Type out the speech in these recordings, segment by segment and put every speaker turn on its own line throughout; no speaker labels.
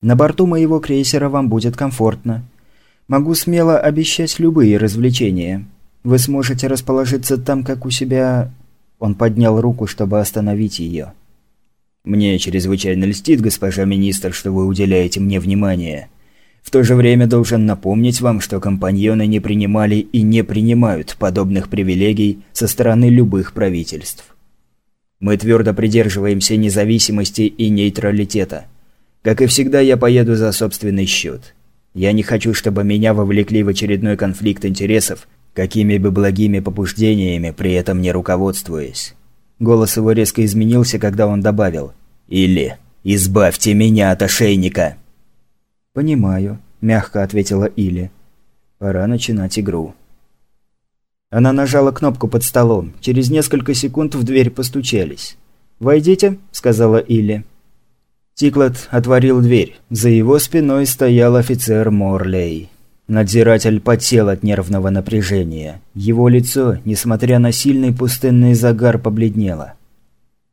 На борту моего крейсера вам будет комфортно. Могу смело обещать любые развлечения. Вы сможете расположиться там, как у себя...» Он поднял руку, чтобы остановить ее. «Мне чрезвычайно льстит, госпожа министр, что вы уделяете мне внимание. В то же время должен напомнить вам, что компаньоны не принимали и не принимают подобных привилегий со стороны любых правительств. Мы твердо придерживаемся независимости и нейтралитета. Как и всегда, я поеду за собственный счет. Я не хочу, чтобы меня вовлекли в очередной конфликт интересов, какими бы благими побуждениями при этом не руководствуясь. Голос его резко изменился, когда он добавил «Или избавьте меня от ошейника». «Понимаю», – мягко ответила Или. «Пора начинать игру». Она нажала кнопку под столом. Через несколько секунд в дверь постучались. «Войдите», – сказала Или. Тиклот отворил дверь. За его спиной стоял офицер Морлей. Надзиратель потел от нервного напряжения. Его лицо, несмотря на сильный пустынный загар, побледнело.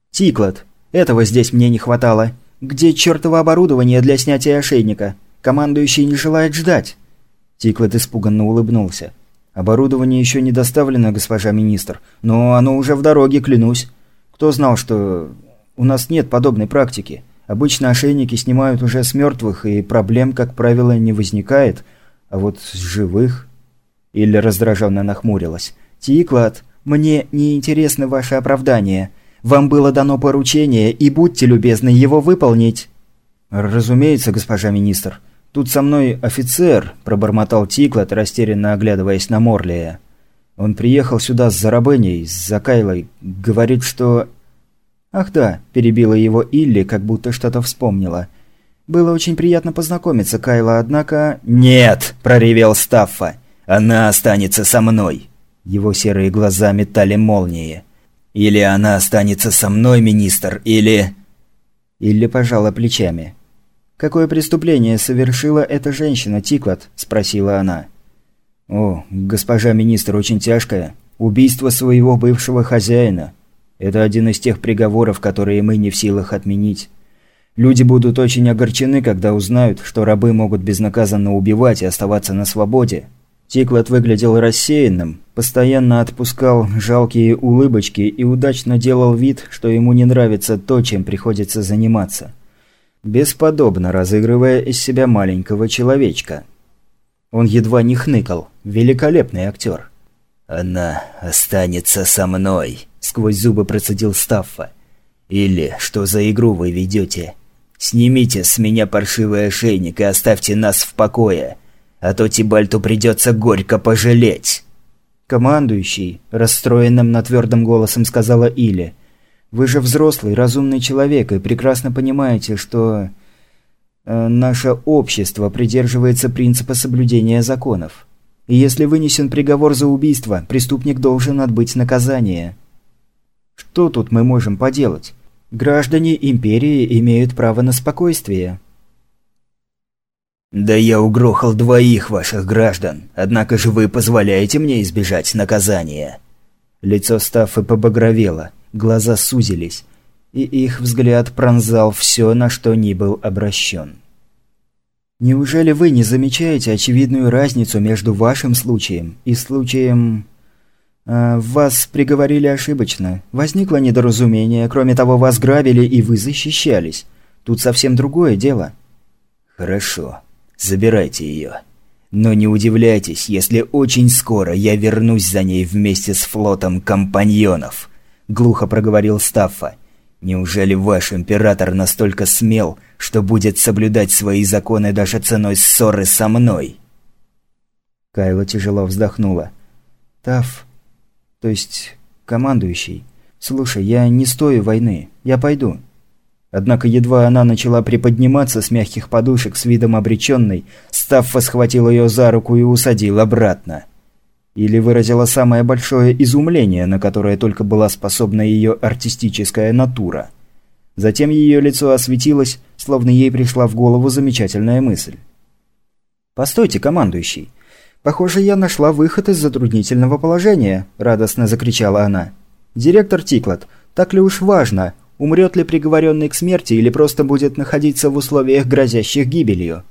«Тиклот, этого здесь мне не хватало. Где чертово оборудование для снятия ошейника? Командующий не желает ждать». Тиклот испуганно улыбнулся. «Оборудование еще не доставлено, госпожа министр, но оно уже в дороге, клянусь. Кто знал, что у нас нет подобной практики? Обычно ошейники снимают уже с мертвых, и проблем, как правило, не возникает, а вот с живых...» Или раздраженно нахмурилась. «Тиклот, мне не интересны ваши оправдания. Вам было дано поручение, и будьте любезны его выполнить». «Разумеется, госпожа министр. «Тут со мной офицер», – пробормотал Тиклот, растерянно оглядываясь на Морлия. «Он приехал сюда с Зарабыней, с Закайлой. Говорит, что...» «Ах да», – перебила его Илли, как будто что-то вспомнила. «Было очень приятно познакомиться, Кайла, однако...»
«Нет!» – проревел Стаффа. «Она останется со мной!» Его серые глаза метали молнии. «Или она останется со мной, министр, или...»
Илли пожала плечами. «Какое преступление совершила эта женщина, Тиклот?» – спросила она. «О, госпожа министр, очень тяжкое. Убийство своего бывшего хозяина. Это один из тех приговоров, которые мы не в силах отменить. Люди будут очень огорчены, когда узнают, что рабы могут безнаказанно убивать и оставаться на свободе». Тиклот выглядел рассеянным, постоянно отпускал жалкие улыбочки и удачно делал вид, что ему не нравится то, чем приходится заниматься бесподобно разыгрывая из себя маленького человечка. Он едва не хныкал. Великолепный актер.
«Она останется со мной», — сквозь зубы процедил Стаффа. «Или что за игру вы ведете? Снимите с меня паршивый ошейник и оставьте нас в покое, а то Тибальту придется горько пожалеть».
«Командующий», – расстроенным на твердым голосом сказала Или, — вы же взрослый, разумный человек и прекрасно понимаете, что... Э, наше общество придерживается принципа соблюдения законов. И если вынесен приговор за убийство, преступник должен отбыть наказание. Что тут мы можем поделать? Граждане Империи имеют право на спокойствие.
«Да я угрохал двоих ваших граждан, однако же вы позволяете мне избежать наказания».
Лицо Стаффы побагровело глаза сузились, и их взгляд пронзал все, на что ни был обращен. «Неужели вы не замечаете очевидную разницу между вашим случаем и случаем...» а, «Вас приговорили ошибочно. Возникло недоразумение. Кроме того, вас грабили, и вы защищались. Тут совсем другое дело».
«Хорошо. Забирайте ее. Но не удивляйтесь, если очень скоро я вернусь за ней вместе с флотом компаньонов». – глухо проговорил Стаффа. «Неужели ваш император настолько смел, что будет соблюдать свои законы даже ценой ссоры со мной?»
Кайла тяжело вздохнула. «Таф, то есть командующий, слушай, я не стою войны, я пойду». Однако едва она начала приподниматься с мягких подушек с видом обреченной, Стаффа схватил ее за руку и усадил обратно. Или выразила самое большое изумление, на которое только была способна ее артистическая натура. Затем ее лицо осветилось, словно ей пришла в голову замечательная мысль. «Постойте, командующий. Похоже, я нашла выход из затруднительного положения», – радостно закричала она. «Директор Тиклот, так ли уж важно, Умрет ли приговоренный к смерти или просто будет находиться в условиях, грозящих гибелью?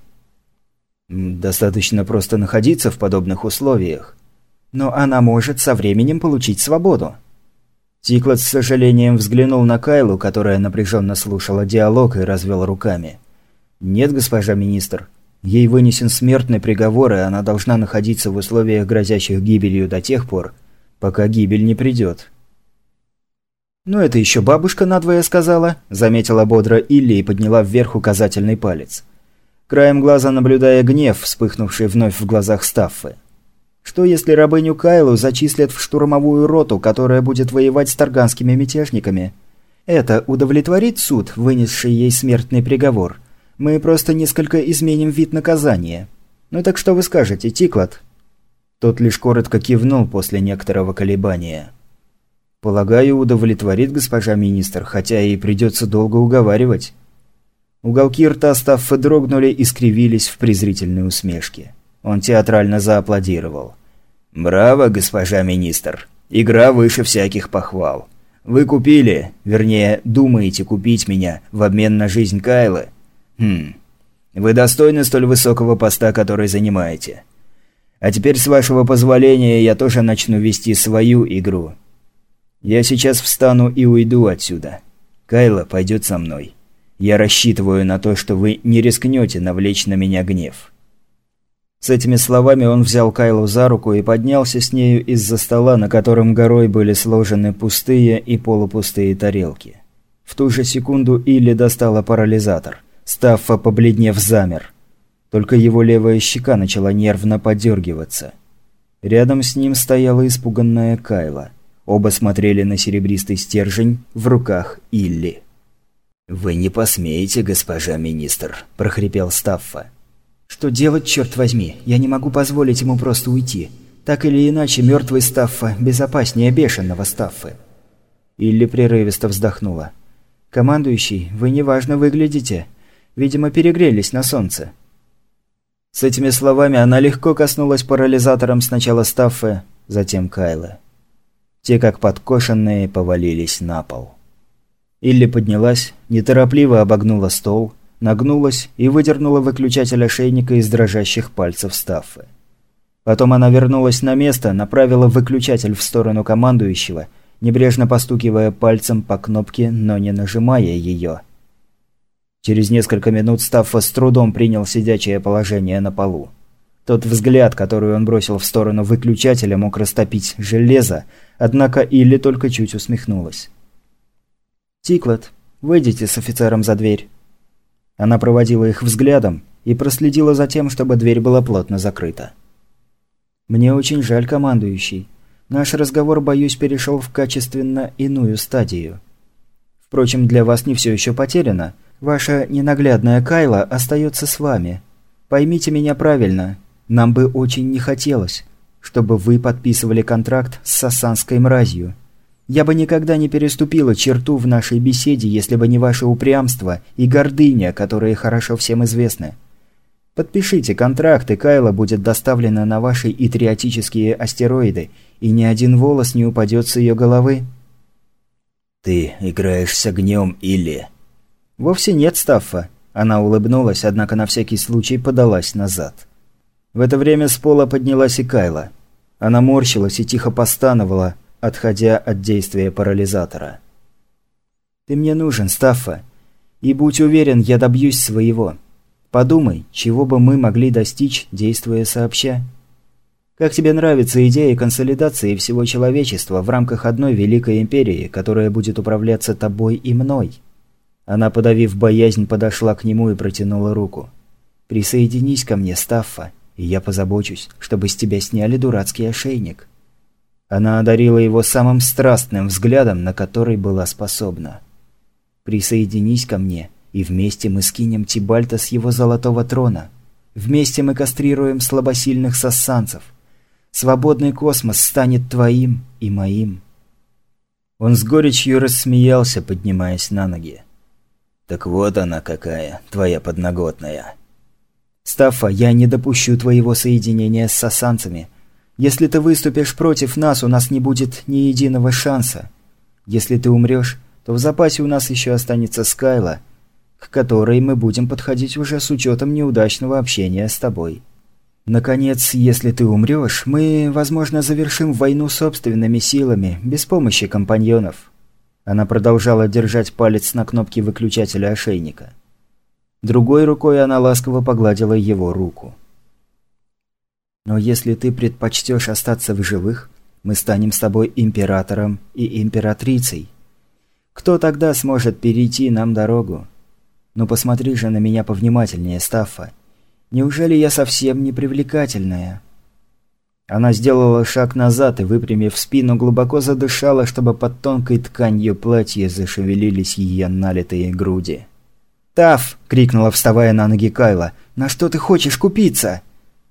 Достаточно просто находиться в подобных условиях.
Но она может со временем получить свободу.
Тиклот с сожалением взглянул на Кайлу, которая напряженно слушала диалог и развел руками. «Нет, госпожа министр. Ей вынесен смертный приговор, и она должна находиться в условиях, грозящих гибелью до тех пор, пока гибель не придет».
«Ну это еще бабушка надвое сказала», – заметила бодро Илли и подняла вверх указательный палец. Краем глаза наблюдая гнев, вспыхнувший вновь в глазах Стаффы. Что если рабыню Кайлу зачислят в штурмовую роту, которая будет воевать с тарганскими мятежниками? Это удовлетворит суд, вынесший ей смертный приговор? Мы просто несколько изменим вид наказания. Ну так что вы скажете, Тиклад?»
Тот лишь коротко кивнул после некоторого колебания. «Полагаю, удовлетворит госпожа министр, хотя и придется долго уговаривать». Уголки рта Стаффа дрогнули и скривились в презрительной усмешке. Он театрально зааплодировал. «Браво, госпожа министр. Игра выше всяких похвал. Вы купили, вернее, думаете купить меня в обмен на жизнь Кайлы? Хм. Вы достойны столь высокого поста, который занимаете. А теперь, с вашего позволения, я тоже начну вести свою игру. Я сейчас встану и уйду отсюда. Кайла пойдет со мной. Я рассчитываю на то, что вы не рискнете навлечь на меня гнев». С этими словами он взял Кайлу за руку и поднялся с нею из-за стола, на котором горой были сложены пустые и полупустые тарелки. В ту же секунду Илли достала парализатор. Стаффа, побледнев, замер. Только его левая щека начала нервно подергиваться. Рядом с ним стояла испуганная Кайла. Оба смотрели на серебристый стержень в руках Илли. «Вы не посмеете, госпожа министр», – прохрипел Стаффа. «Что делать, черт возьми? Я не могу позволить ему просто уйти. Так или иначе, мертвый Стаффа безопаснее бешеного Стаффы». Илли прерывисто вздохнула. «Командующий, вы неважно выглядите. Видимо, перегрелись на солнце». С этими словами она легко коснулась парализатором сначала Стаффы, затем Кайла. Те, как подкошенные, повалились на пол. Илли поднялась, неторопливо обогнула стол, нагнулась и выдернула выключатель ошейника из дрожащих пальцев Стаффы. Потом она вернулась на место, направила выключатель в сторону командующего, небрежно постукивая пальцем по кнопке, но не нажимая ее. Через несколько минут Стаффа с трудом принял сидячее положение на полу. Тот взгляд, который он бросил в сторону выключателя, мог растопить железо, однако Илли только чуть усмехнулась. «Тиклот, выйдите с офицером за дверь». Она проводила их взглядом и проследила за тем, чтобы дверь была плотно закрыта. «Мне очень жаль, командующий. Наш разговор, боюсь, перешел в качественно иную стадию. Впрочем, для вас не все еще потеряно. Ваша ненаглядная Кайла остается с вами. Поймите меня правильно, нам бы очень не хотелось, чтобы вы подписывали контракт с сасанской мразью. Я бы никогда не переступила черту в нашей беседе, если бы не ваше упрямство и гордыня, которые хорошо всем известны. Подпишите контракт, и Кайла будет доставлена на ваши итриотические астероиды, и ни один волос не упадет с ее головы. «Ты играешь с огнем или...»
«Вовсе нет, Стаффа». Она улыбнулась, однако на всякий случай подалась назад. В это время с пола поднялась и Кайла. Она морщилась и тихо постановала, отходя от действия парализатора. «Ты мне нужен, Стаффа. И будь уверен, я добьюсь своего. Подумай, чего бы мы могли достичь, действуя сообща. Как тебе нравится идея консолидации всего человечества в рамках одной великой империи, которая будет управляться тобой и мной?» Она, подавив боязнь, подошла к нему и протянула руку. «Присоединись ко мне, Стаффа и я позабочусь, чтобы с тебя сняли дурацкий ошейник». Она одарила его самым страстным взглядом, на который была способна. «Присоединись ко мне, и вместе мы скинем Тибальта с его золотого трона. Вместе мы кастрируем слабосильных сассанцев. Свободный космос станет твоим и моим». Он с горечью рассмеялся, поднимаясь на ноги.
«Так вот она какая, твоя подноготная».
«Стаффа, я не допущу твоего соединения с сасанцами. Если ты выступишь против нас, у нас не будет ни единого шанса. Если ты умрешь, то в запасе у нас еще останется Скайла, к которой мы будем подходить уже с учетом неудачного общения с тобой. Наконец, если ты умрешь, мы, возможно, завершим войну собственными силами, без помощи компаньонов». Она продолжала держать палец на кнопке выключателя ошейника. Другой рукой она ласково погладила его руку. «Но если ты предпочтешь остаться в живых, мы станем с тобой императором и императрицей. Кто тогда сможет перейти нам дорогу? Ну посмотри же на меня повнимательнее, Стаффа. Неужели я совсем не привлекательная?» Она сделала шаг назад и, выпрямив спину, глубоко задышала, чтобы под тонкой тканью платья зашевелились ее налитые груди. «Таф!» — крикнула, вставая на ноги Кайла. «На что ты хочешь купиться?»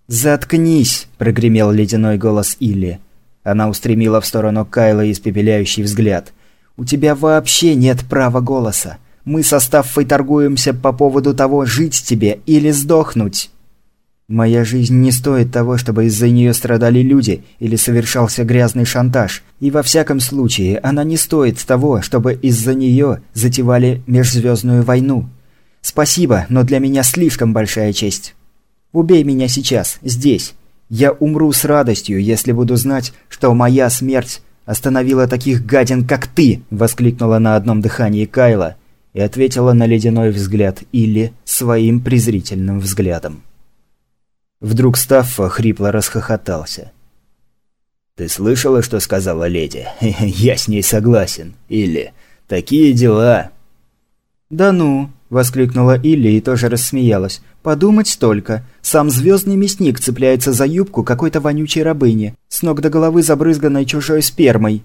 «Заткнись!» — прогремел ледяной голос Илли. Она устремила в сторону Кайла испепеляющий взгляд. «У тебя вообще нет права голоса. Мы со Стаффой торгуемся по поводу того, жить тебе или сдохнуть». Моя жизнь не стоит того, чтобы из-за нее страдали люди или совершался грязный шантаж. И во всяком случае, она не стоит того, чтобы из-за нее затевали межзвездную войну. Спасибо, но для меня слишком большая честь. Убей меня сейчас, здесь. Я умру с радостью, если буду знать, что моя смерть остановила таких гадин, как ты!» – воскликнула на одном дыхании Кайла и ответила на ледяной взгляд или своим презрительным взглядом. Вдруг Стаффа хрипло расхохотался. «Ты слышала, что сказала леди? Я с ней согласен. Или такие дела...» «Да ну!» – воскликнула Илли и тоже рассмеялась. «Подумать только. Сам звездный мясник цепляется за юбку какой-то вонючей рабыни, с ног до головы забрызганной чужой спермой».